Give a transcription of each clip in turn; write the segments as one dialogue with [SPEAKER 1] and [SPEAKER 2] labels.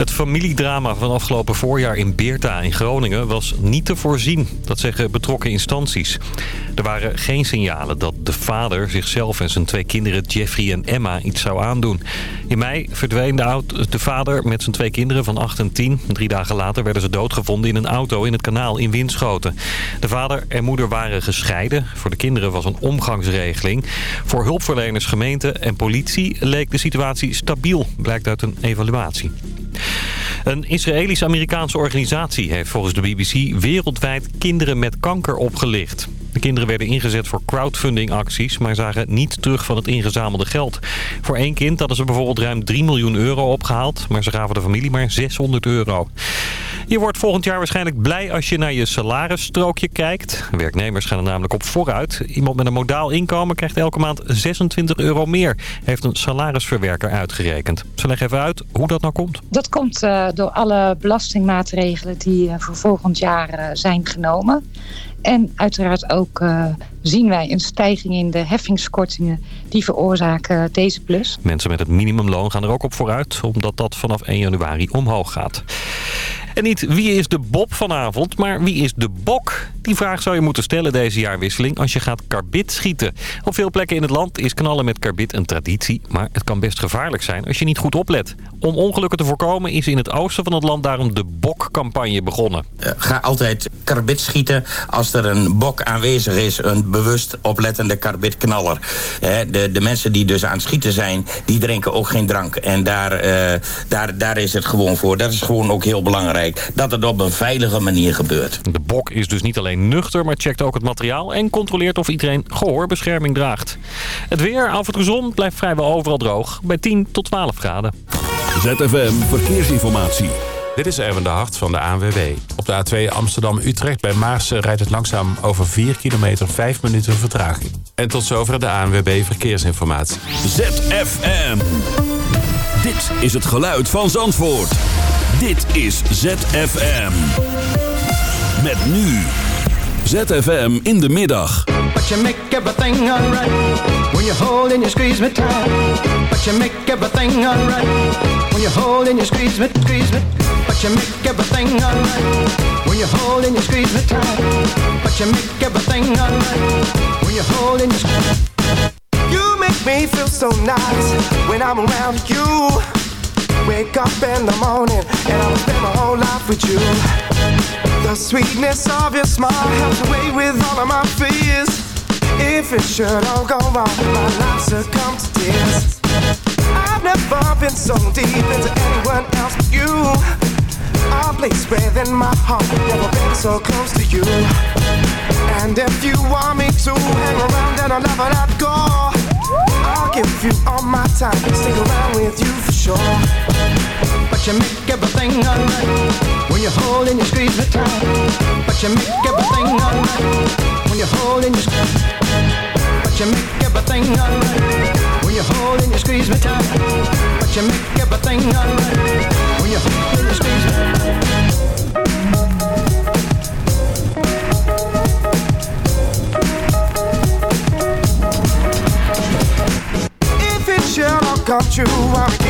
[SPEAKER 1] Het familiedrama van afgelopen voorjaar in Beerta in Groningen was niet te voorzien. Dat zeggen betrokken instanties. Er waren geen signalen dat de vader zichzelf en zijn twee kinderen Jeffrey en Emma iets zou aandoen. In mei verdween de, vader met zijn twee kinderen van 8 en 10. Drie dagen later werden ze doodgevonden in een auto in het kanaal in Winschoten. De vader en moeder waren gescheiden. Voor de kinderen was een omgangsregeling. Voor hulpverleners, gemeente en politie leek de situatie stabiel, blijkt uit een evaluatie. Een Israëlisch-Amerikaanse organisatie heeft volgens de BBC wereldwijd kinderen met kanker opgelicht. De kinderen werden ingezet voor crowdfunding-acties, maar zagen niet terug van het ingezamelde geld. Voor één kind hadden ze bijvoorbeeld ruim 3 miljoen euro opgehaald, maar ze gaven de familie maar 600 euro. Je wordt volgend jaar waarschijnlijk blij als je naar je salarisstrookje kijkt. Werknemers gaan er namelijk op vooruit. Iemand met een modaal inkomen krijgt elke maand 26 euro meer, heeft een salarisverwerker uitgerekend. Ze leggen even uit hoe dat nou komt.
[SPEAKER 2] Dat komt uh, door alle belastingmaatregelen die uh, voor volgend jaar uh, zijn genomen. En uiteraard ook uh, zien wij een stijging in de heffingskortingen die veroorzaken deze plus.
[SPEAKER 1] Mensen met het minimumloon gaan er ook op vooruit, omdat dat vanaf 1 januari omhoog gaat. En niet wie is de Bob vanavond, maar wie is de Bok? Die vraag zou je moeten stellen deze jaarwisseling als je gaat karbit schieten. Op veel plekken in het land is knallen met karbit een traditie, maar het kan best gevaarlijk zijn als je niet goed oplet. Om ongelukken te voorkomen is in het oosten van het land daarom de Bok-campagne begonnen.
[SPEAKER 3] Uh, ga altijd karbit schieten als er een bok aanwezig is, een bewust oplettende karbitknaller. De, de mensen die dus aan het schieten zijn, die drinken ook geen drank. En daar, uh, daar, daar is het gewoon voor. Dat is gewoon ook heel belangrijk dat het op een veilige manier gebeurt.
[SPEAKER 1] De bok is dus niet alleen nuchter, maar checkt ook het materiaal... en controleert of iedereen gehoorbescherming draagt. Het weer, af en toe zon, blijft vrijwel overal droog. Bij 10 tot 12 graden.
[SPEAKER 4] ZFM Verkeersinformatie.
[SPEAKER 5] Dit is Erwin de Hart van de ANWB. Op de A2 Amsterdam-Utrecht bij Maarsen rijdt het langzaam over 4 kilometer 5 minuten vertraging. En tot zover de ANWB Verkeersinformatie.
[SPEAKER 4] ZFM. Dit is het geluid van Zandvoort. Dit is ZFM. Met nu. ZFM in de middag.
[SPEAKER 6] But you make everything alright. When you hold and you squeeze me tight. But you make everything alright. When you hold and you squeeze me, squeeze me. But you make everything alright. When you hold and you squeeze me tight. But you make everything alright. When you hold and you squeeze You make me feel so nice when I'm around you. Wake up in the morning and I'll spend my whole life with you. The sweetness of your smile helps away with all of my fears. If it should all go wrong, my life succumb to tears. I've never been so deep into anyone else but you. A place within my heart, never been so close to you. And if you want me to hang around, then I'll never let go. I'll give you all my time, stick around with you sure. But you make everything alright when you hold and you squeeze me tight. But you make everything alright when you hold and you squeeze. But you make everything alright when you hold and you squeeze me tight. But you make everything alright when you hold and you squeeze me. If it should come true, give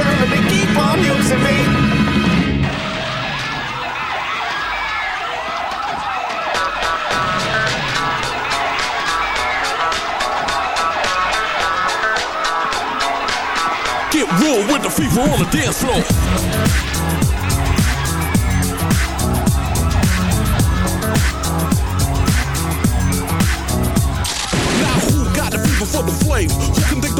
[SPEAKER 6] Telling me, keep on using me.
[SPEAKER 7] Get real with the fever on the dance floor.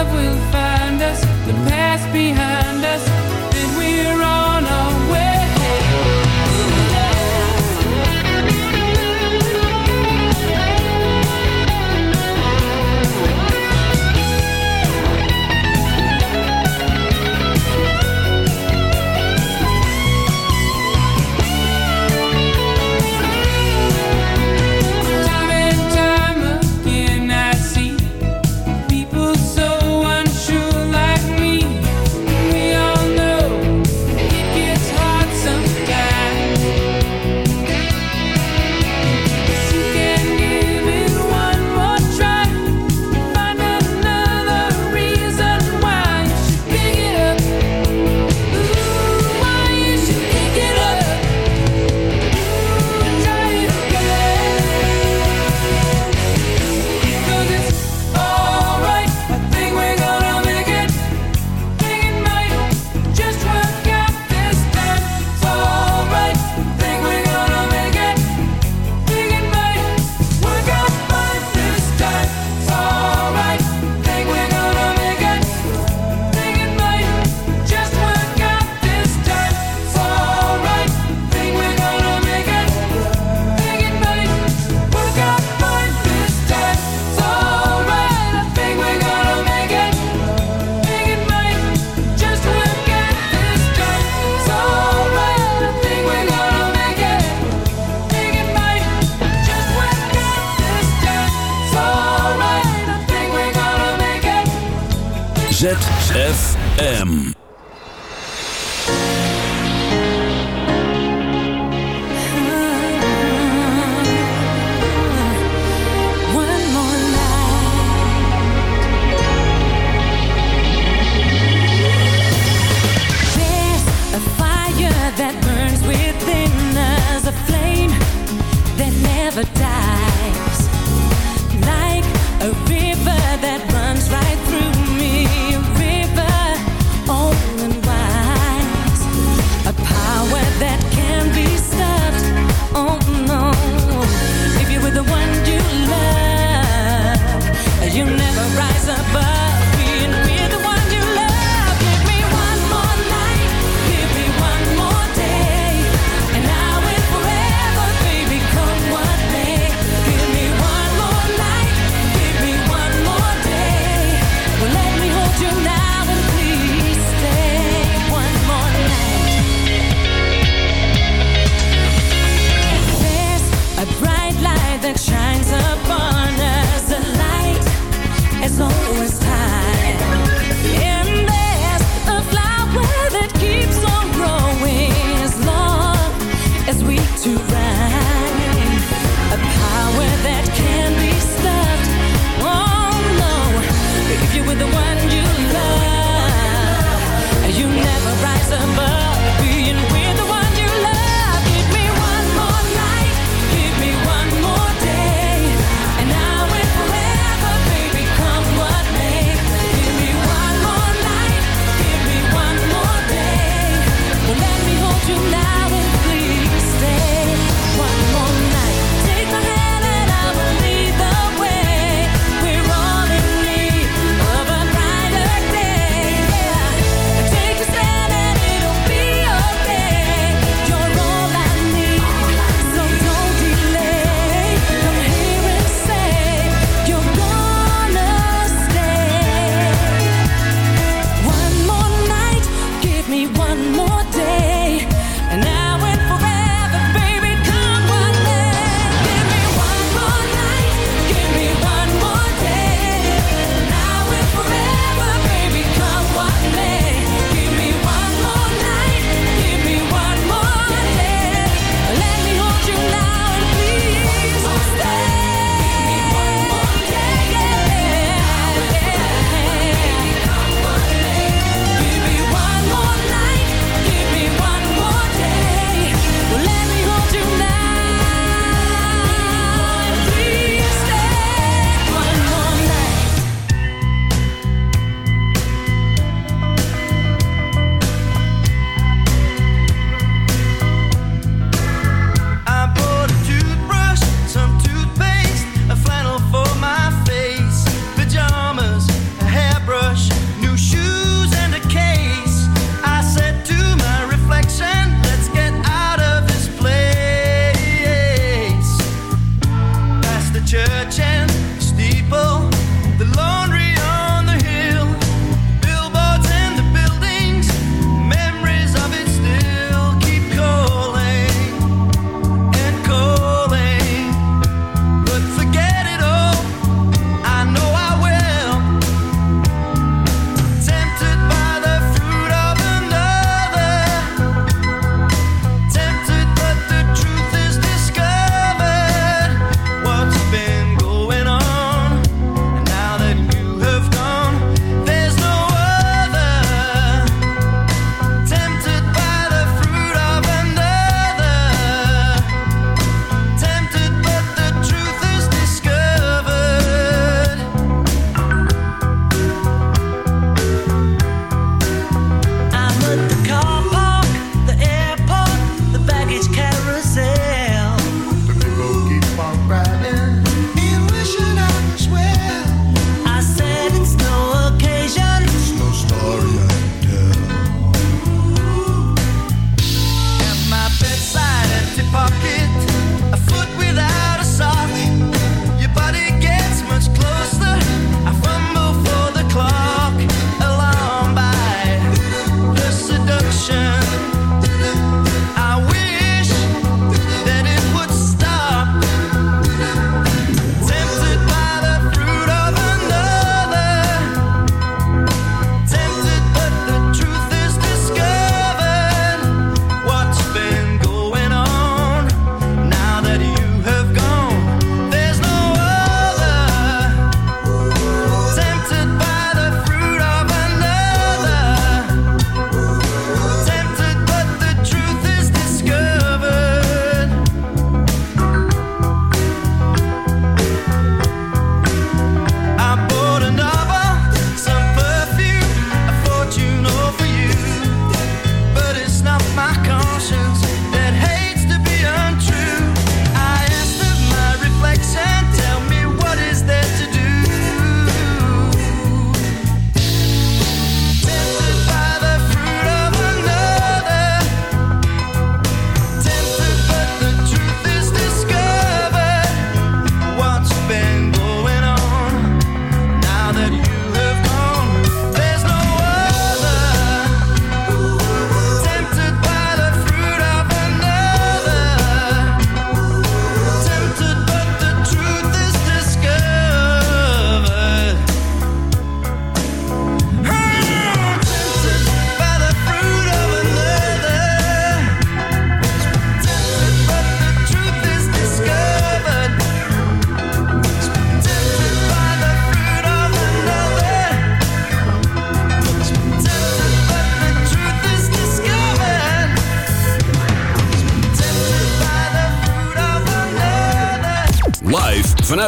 [SPEAKER 8] Love will find us, the past behind us,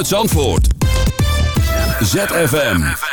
[SPEAKER 9] Zandvoort. ZFM.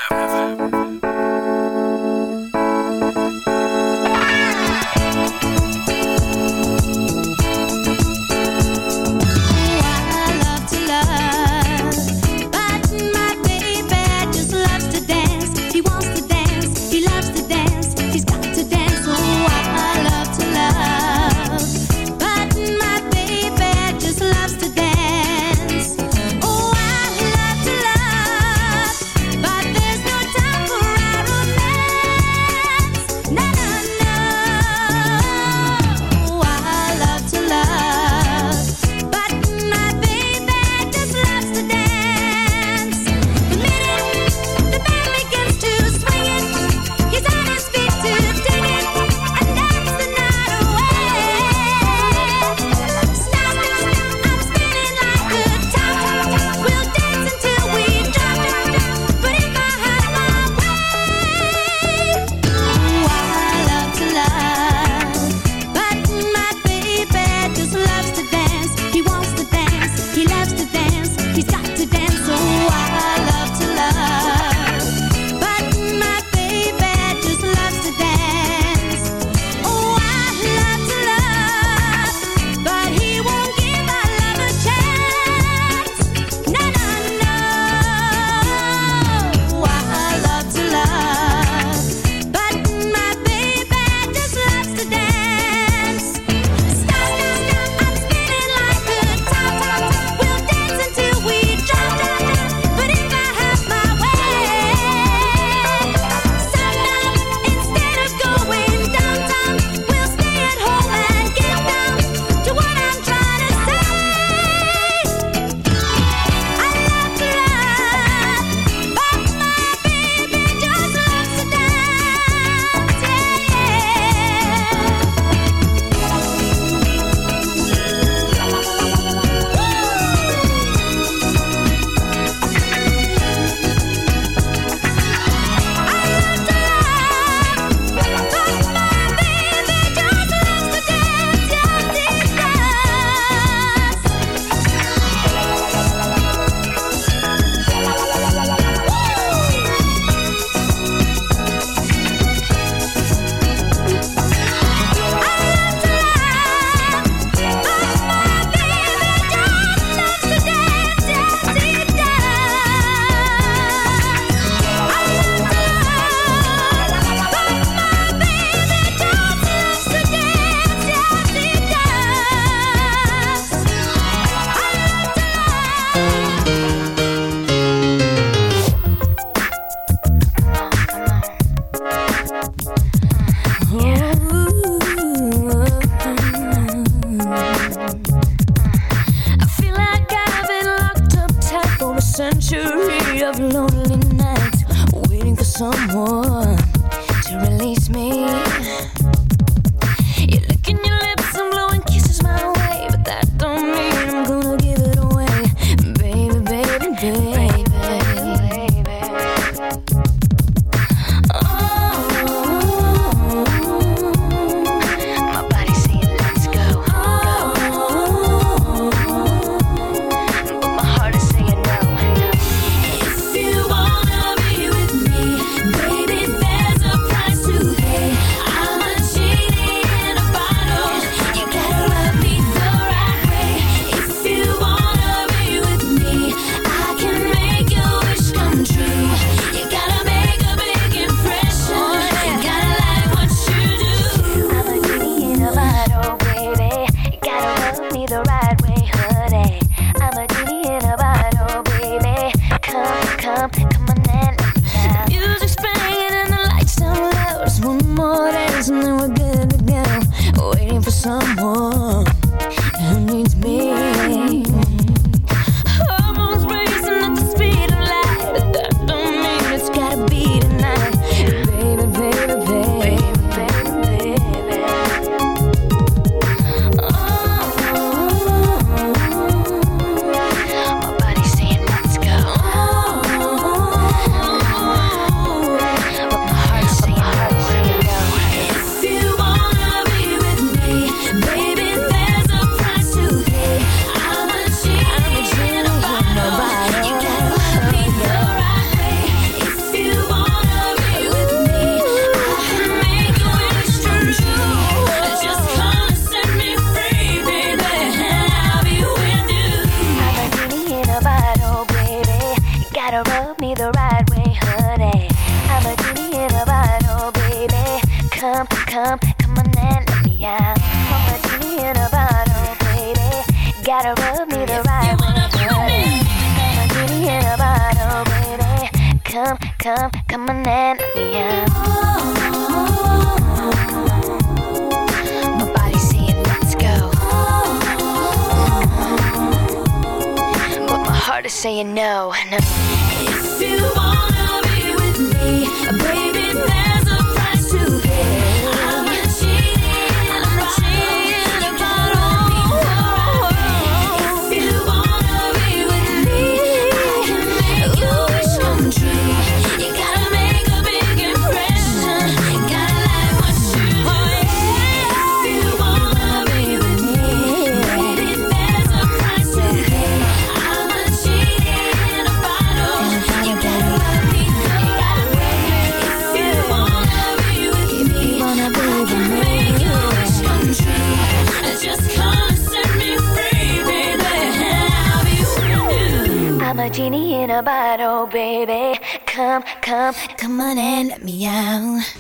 [SPEAKER 10] in a bottle,
[SPEAKER 11] baby. Come, come, come on and let me out.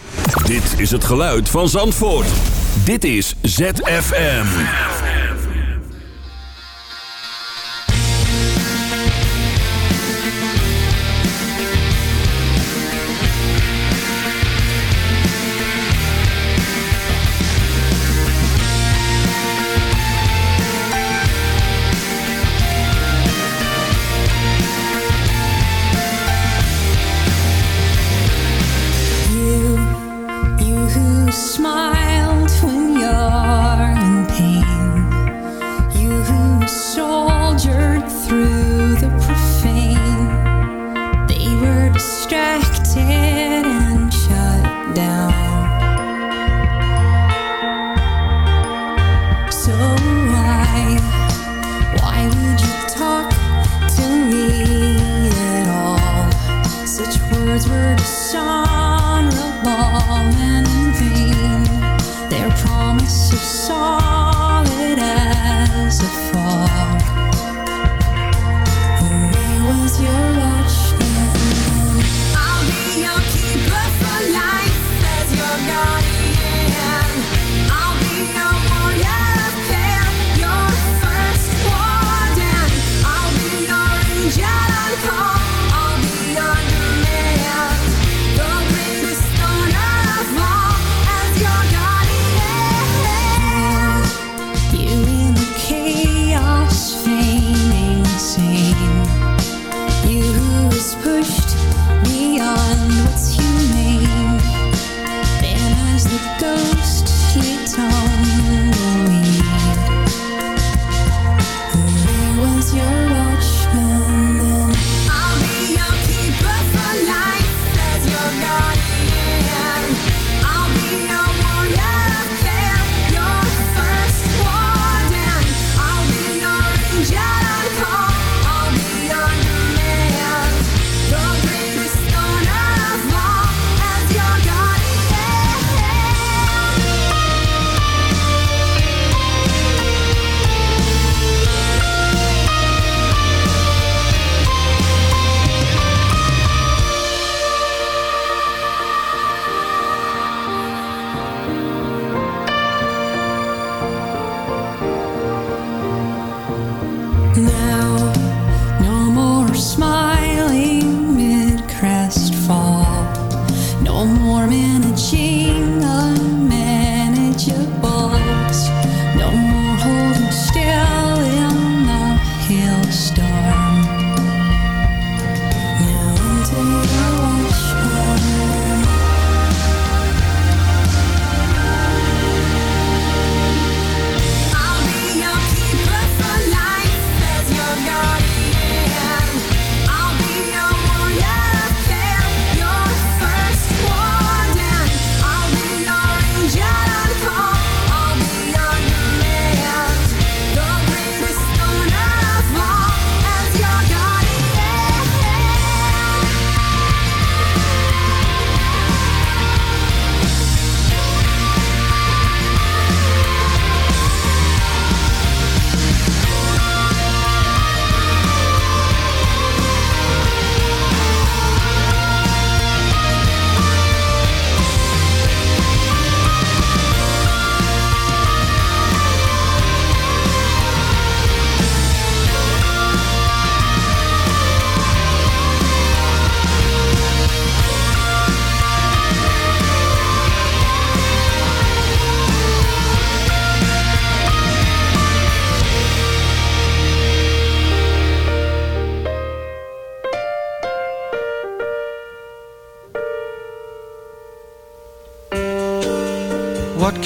[SPEAKER 9] Dit is het geluid van Zandvoort. Dit is ZFM.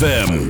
[SPEAKER 9] ZFM.